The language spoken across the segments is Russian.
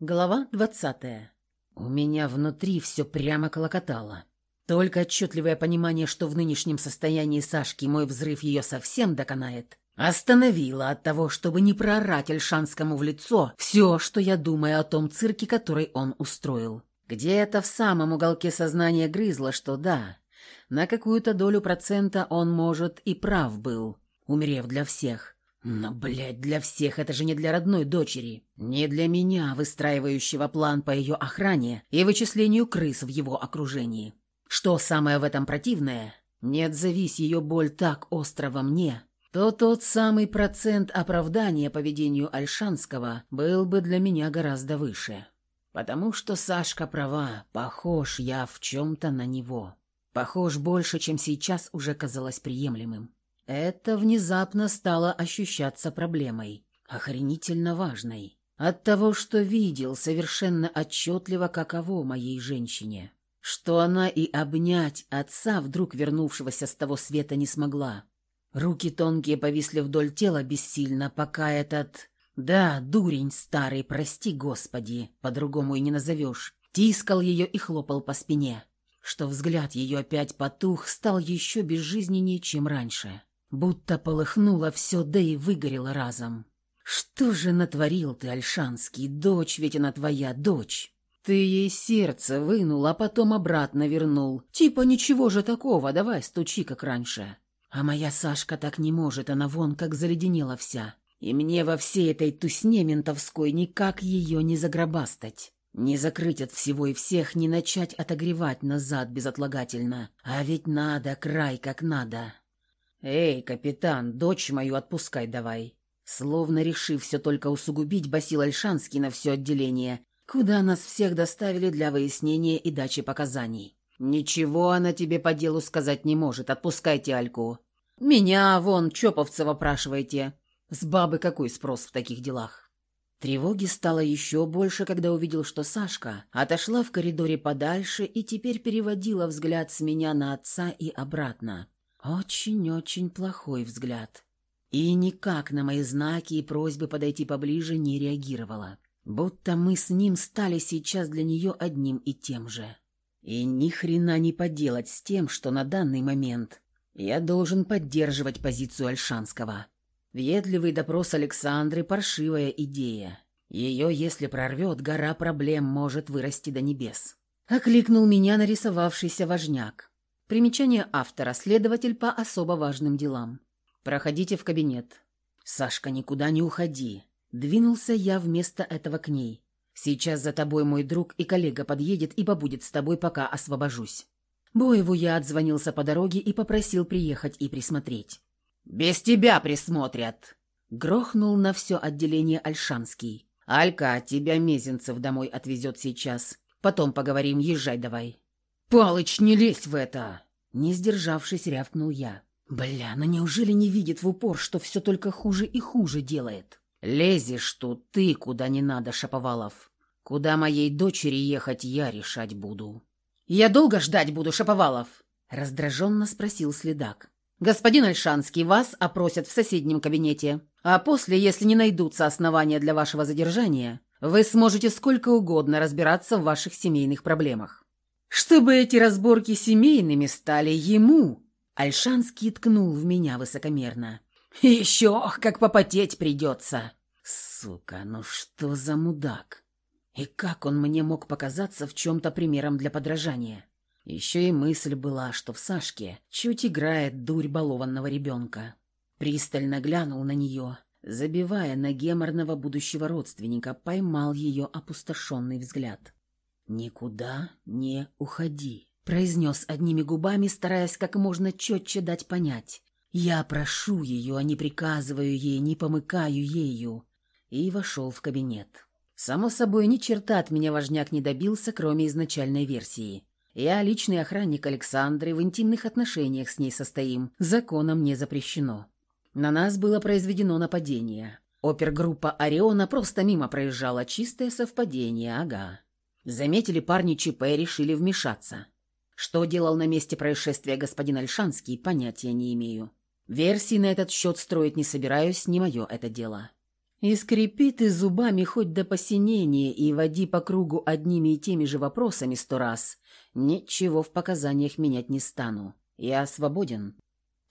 Глава двадцатая. У меня внутри все прямо колокотало. Только отчетливое понимание, что в нынешнем состоянии Сашки мой взрыв ее совсем доконает, остановило от того, чтобы не проорать Альшанскому в лицо все, что я думаю о том цирке, который он устроил. Где-то в самом уголке сознания грызло, что да, на какую-то долю процента он, может, и прав был, умерев для всех. Но, блядь, для всех это же не для родной дочери. Не для меня, выстраивающего план по ее охране и вычислению крыс в его окружении. Что самое в этом противное? Не отзовись ее боль так остро во мне, то тот самый процент оправдания поведению Альшанского был бы для меня гораздо выше. Потому что Сашка права, похож я в чем-то на него. Похож больше, чем сейчас уже казалось приемлемым. Это внезапно стало ощущаться проблемой, охренительно важной. От того, что видел совершенно отчетливо, каково моей женщине. Что она и обнять отца, вдруг вернувшегося с того света, не смогла. Руки тонкие повисли вдоль тела бессильно, пока этот... Да, дурень старый, прости господи, по-другому и не назовешь. Тискал ее и хлопал по спине. Что взгляд ее опять потух, стал еще безжизненнее, чем раньше. Будто полыхнуло все, да и выгорело разом. «Что же натворил ты, Альшанский? Дочь ведь она твоя, дочь!» Ты ей сердце вынул, а потом обратно вернул. Типа ничего же такого, давай стучи, как раньше. А моя Сашка так не может, она вон как заледенела вся. И мне во всей этой тусне ментовской никак ее не загробастать. Не закрыть от всего и всех, не начать отогревать назад безотлагательно. А ведь надо, край как надо. «Эй, капитан, дочь мою отпускай давай!» Словно решив все только усугубить, басил Альшанский на все отделение, куда нас всех доставили для выяснения и дачи показаний. «Ничего она тебе по делу сказать не может, отпускайте Альку. Меня, вон, Чоповцева опрашивайте. С бабы какой спрос в таких делах?» Тревоги стало еще больше, когда увидел, что Сашка отошла в коридоре подальше и теперь переводила взгляд с меня на отца и обратно. Очень-очень плохой взгляд. И никак на мои знаки и просьбы подойти поближе не реагировала. Будто мы с ним стали сейчас для нее одним и тем же. И ни хрена не поделать с тем, что на данный момент я должен поддерживать позицию Альшанского. Въедливый допрос Александры – паршивая идея. Ее, если прорвет, гора проблем может вырасти до небес. Окликнул меня нарисовавшийся важняк. Примечание автора. Следователь по особо важным делам. «Проходите в кабинет». «Сашка, никуда не уходи». Двинулся я вместо этого к ней. «Сейчас за тобой мой друг и коллега подъедет и побудет с тобой, пока освобожусь». Боеву я отзвонился по дороге и попросил приехать и присмотреть. «Без тебя присмотрят!» Грохнул на все отделение Альшанский. «Алька, тебя Мезенцев домой отвезет сейчас. Потом поговорим, езжай давай». «Палыч, не лезь в это!» Не сдержавшись, рявкнул я. «Бля, ну неужели не видит в упор, что все только хуже и хуже делает?» «Лезешь тут ты, куда не надо, Шаповалов. Куда моей дочери ехать, я решать буду». «Я долго ждать буду, Шаповалов?» Раздраженно спросил следак. «Господин Альшанский, вас опросят в соседнем кабинете. А после, если не найдутся основания для вашего задержания, вы сможете сколько угодно разбираться в ваших семейных проблемах. Чтобы эти разборки семейными стали ему, Альшанский ткнул в меня высокомерно. Еще как попотеть придется. Сука, ну что за мудак? И как он мне мог показаться в чем-то примером для подражания? Еще и мысль была, что в Сашке чуть играет дурь балованного ребенка. Пристально глянул на нее, забивая на геморного будущего родственника, поймал ее опустошенный взгляд. «Никуда не уходи», — произнес одними губами, стараясь как можно четче дать понять. «Я прошу ее, а не приказываю ей, не помыкаю ею». И вошел в кабинет. Само собой, ни черта от меня важняк не добился, кроме изначальной версии. Я личный охранник Александры, в интимных отношениях с ней состоим. Законом не запрещено. На нас было произведено нападение. Опергруппа «Ориона» просто мимо проезжала. Чистое совпадение, ага. Заметили парни ЧП и решили вмешаться. Что делал на месте происшествия господин Альшанский, понятия не имею. Версии на этот счет строить не собираюсь, не мое это дело. И скрипи ты зубами хоть до посинения и води по кругу одними и теми же вопросами сто раз. Ничего в показаниях менять не стану. Я свободен.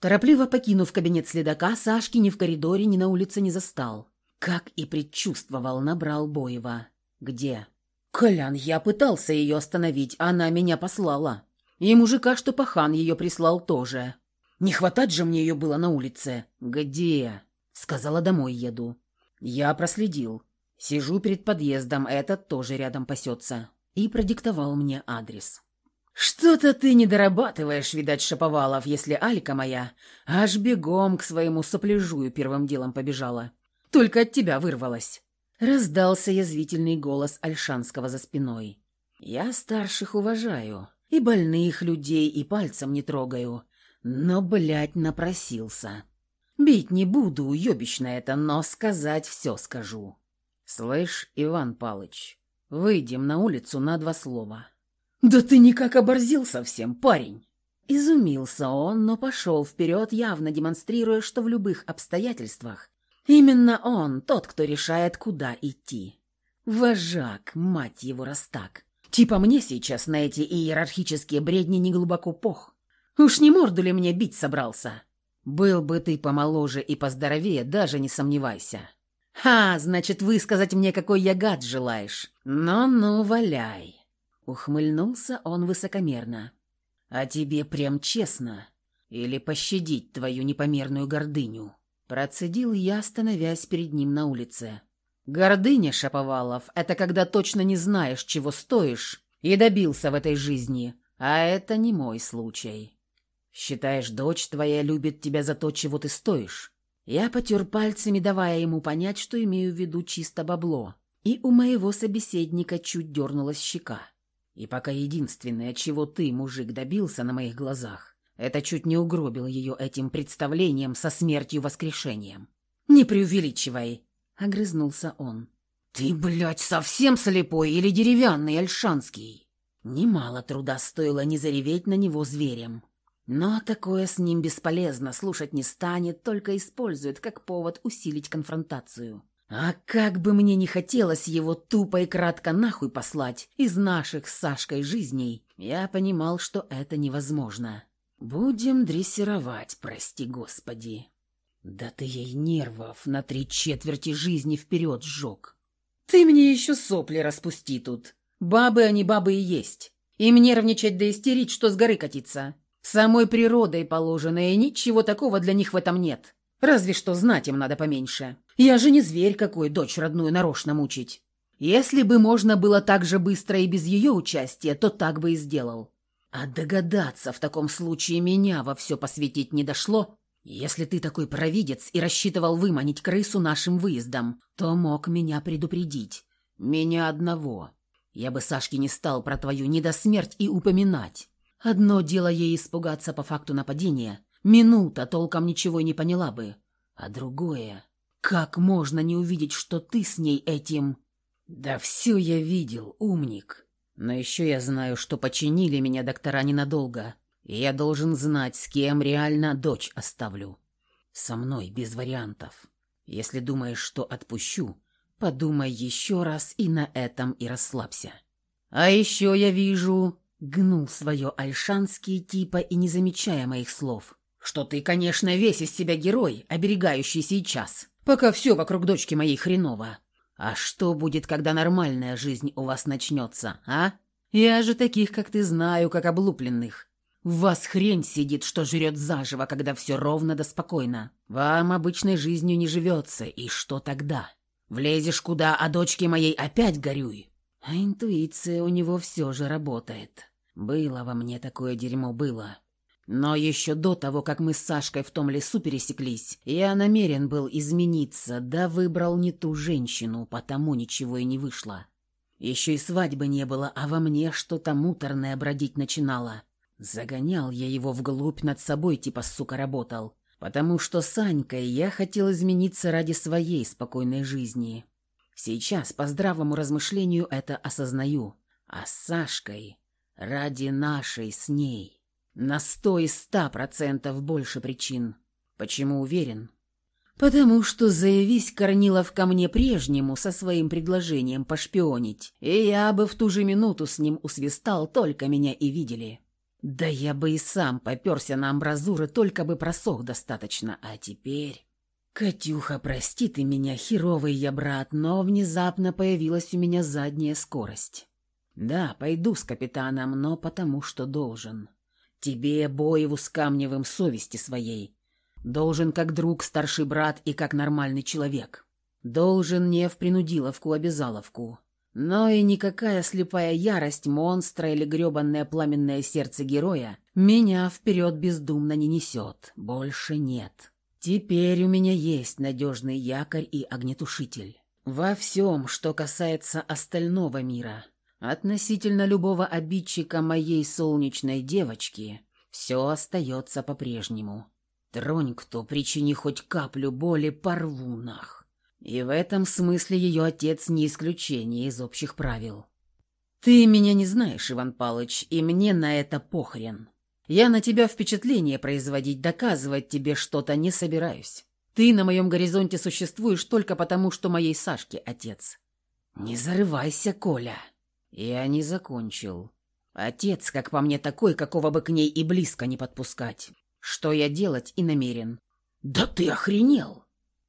Торопливо покинув кабинет следака, Сашки ни в коридоре, ни на улице не застал. Как и предчувствовал, набрал Боева. «Где?» «Колян, я пытался ее остановить, она меня послала. И мужика, что пахан ее прислал тоже. Не хватать же мне ее было на улице». «Где?» Сказала, домой еду. Я проследил. Сижу перед подъездом, этот тоже рядом пасется. И продиктовал мне адрес. «Что-то ты не дорабатываешь, видать, Шаповалов, если Алька моя аж бегом к своему сопляжую первым делом побежала. Только от тебя вырвалась». Раздался язвительный голос Альшанского за спиной. «Я старших уважаю, и больных людей, и пальцем не трогаю, но, блядь, напросился». Бить не буду, уебищно это, но сказать все скажу. Слышь, Иван Палыч, выйдем на улицу на два слова. Да ты никак оборзил совсем, парень. Изумился он, но пошел вперед, явно демонстрируя, что в любых обстоятельствах именно он тот, кто решает, куда идти. Вожак, мать его, раз так. Типа мне сейчас на эти иерархические бредни не глубоко пох. Уж не морду ли мне бить собрался? Был бы ты помоложе и поздоровее, даже не сомневайся. Ха, значит, высказать мне, какой я гад желаешь. Ну-ну, валяй. Ухмыльнулся он высокомерно. А тебе прям честно? Или пощадить твою непомерную гордыню? Процедил я, становясь перед ним на улице. Гордыня, Шаповалов, это когда точно не знаешь, чего стоишь, и добился в этой жизни. А это не мой случай. Считаешь, дочь твоя любит тебя за то, чего ты стоишь?» Я потер пальцами, давая ему понять, что имею в виду чисто бабло. И у моего собеседника чуть дернулась щека. И пока единственное, чего ты, мужик, добился на моих глазах, это чуть не угробил ее этим представлением со смертью-воскрешением. «Не преувеличивай!» — огрызнулся он. «Ты, блядь, совсем слепой или деревянный, альшанский?» Немало труда стоило не зареветь на него зверем. Но такое с ним бесполезно, слушать не станет, только использует как повод усилить конфронтацию. А как бы мне не хотелось его тупо и кратко нахуй послать из наших с Сашкой жизней, я понимал, что это невозможно. Будем дрессировать, прости господи. Да ты ей нервов на три четверти жизни вперед сжег. Ты мне еще сопли распусти тут. Бабы они бабы и есть. Им нервничать да истерить, что с горы катиться. Самой природой положено, и ничего такого для них в этом нет. Разве что знать им надо поменьше. Я же не зверь какой, дочь родную нарочно мучить. Если бы можно было так же быстро и без ее участия, то так бы и сделал. А догадаться в таком случае меня во все посвятить не дошло. Если ты такой провидец и рассчитывал выманить крысу нашим выездом, то мог меня предупредить. Меня одного. Я бы Сашке не стал про твою недосмерть и упоминать. Одно дело ей испугаться по факту нападения. Минута толком ничего не поняла бы. А другое... Как можно не увидеть, что ты с ней этим... Да все я видел, умник. Но еще я знаю, что починили меня доктора ненадолго. И я должен знать, с кем реально дочь оставлю. Со мной, без вариантов. Если думаешь, что отпущу, подумай еще раз и на этом и расслабься. А еще я вижу... Гнул свое альшанские типа и не замечая моих слов. «Что ты, конечно, весь из себя герой, оберегающий сейчас, пока все вокруг дочки моей хреново. А что будет, когда нормальная жизнь у вас начнется, а? Я же таких, как ты, знаю, как облупленных. В вас хрень сидит, что жрет заживо, когда все ровно да спокойно. Вам обычной жизнью не живется, и что тогда? Влезешь куда, а дочке моей опять горюй. А интуиция у него все же работает. Было во мне такое дерьмо, было. Но еще до того, как мы с Сашкой в том лесу пересеклись, я намерен был измениться, да выбрал не ту женщину, потому ничего и не вышло. Еще и свадьбы не было, а во мне что-то муторное бродить начинало. Загонял я его вглубь над собой, типа сука работал. Потому что с Анькой я хотел измениться ради своей спокойной жизни. Сейчас по здравому размышлению это осознаю. А с Сашкой, ради нашей с ней, на сто и ста процентов больше причин. Почему уверен? Потому что заявись Корнилов ко мне прежнему со своим предложением пошпионить, и я бы в ту же минуту с ним усвистал, только меня и видели. Да я бы и сам поперся на амбразуры, только бы просох достаточно, а теперь... «Катюха, прости ты меня, херовый я брат, но внезапно появилась у меня задняя скорость. Да, пойду с капитаном, но потому что должен. Тебе, Боеву с Камневым, совести своей. Должен как друг, старший брат и как нормальный человек. Должен не в принудиловку-обязаловку. Но и никакая слепая ярость монстра или гребанное пламенное сердце героя меня вперед бездумно не несет. Больше нет». Теперь у меня есть надежный якорь и огнетушитель. Во всем, что касается остального мира, относительно любого обидчика моей солнечной девочки, все остается по-прежнему. Тронь кто, причини хоть каплю боли, порву нах. И в этом смысле ее отец не исключение из общих правил. Ты меня не знаешь, Иван Палыч, и мне на это похрен. Я на тебя впечатление производить, доказывать тебе что-то не собираюсь. Ты на моем горизонте существуешь только потому, что моей Сашке отец. Не зарывайся, Коля. Я не закончил. Отец, как по мне, такой, какого бы к ней и близко не подпускать. Что я делать и намерен. Да ты охренел!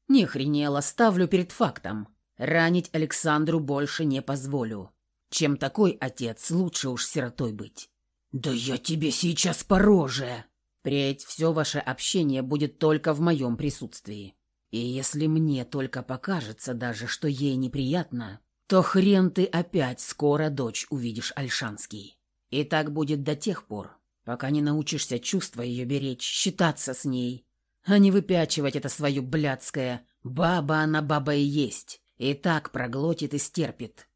Не охренел, оставлю перед фактом. Ранить Александру больше не позволю. Чем такой отец, лучше уж сиротой быть. «Да я тебе сейчас по роже!» «Впредь все ваше общение будет только в моем присутствии. И если мне только покажется даже, что ей неприятно, то хрен ты опять скоро дочь увидишь Альшанский. И так будет до тех пор, пока не научишься чувства ее беречь, считаться с ней, а не выпячивать это свое блядское «баба она баба и есть», и так проглотит и стерпит».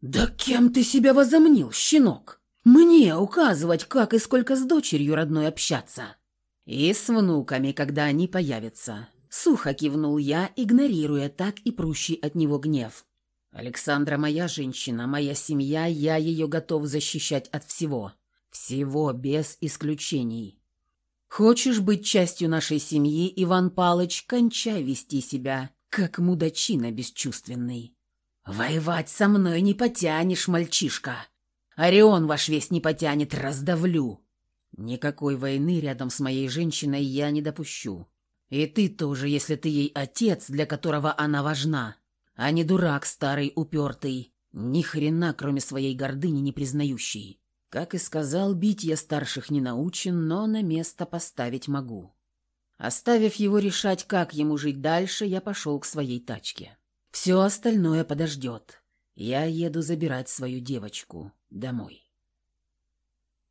«Да кем ты себя возомнил, щенок?» Мне указывать, как и сколько с дочерью родной общаться. И с внуками, когда они появятся. Сухо кивнул я, игнорируя так и прущий от него гнев. Александра моя женщина, моя семья, я ее готов защищать от всего. Всего без исключений. Хочешь быть частью нашей семьи, Иван Палыч, кончай вести себя, как мудачина бесчувственный. Воевать со мной не потянешь, мальчишка. Орион ваш весь не потянет, раздавлю. Никакой войны рядом с моей женщиной я не допущу. И ты тоже, если ты ей отец, для которого она важна, а не дурак старый упертый, ни хрена, кроме своей гордыни, не признающий. Как и сказал, бить я старших не научен, но на место поставить могу. Оставив его решать, как ему жить дальше, я пошел к своей тачке. Все остальное подождет. Я еду забирать свою девочку домой.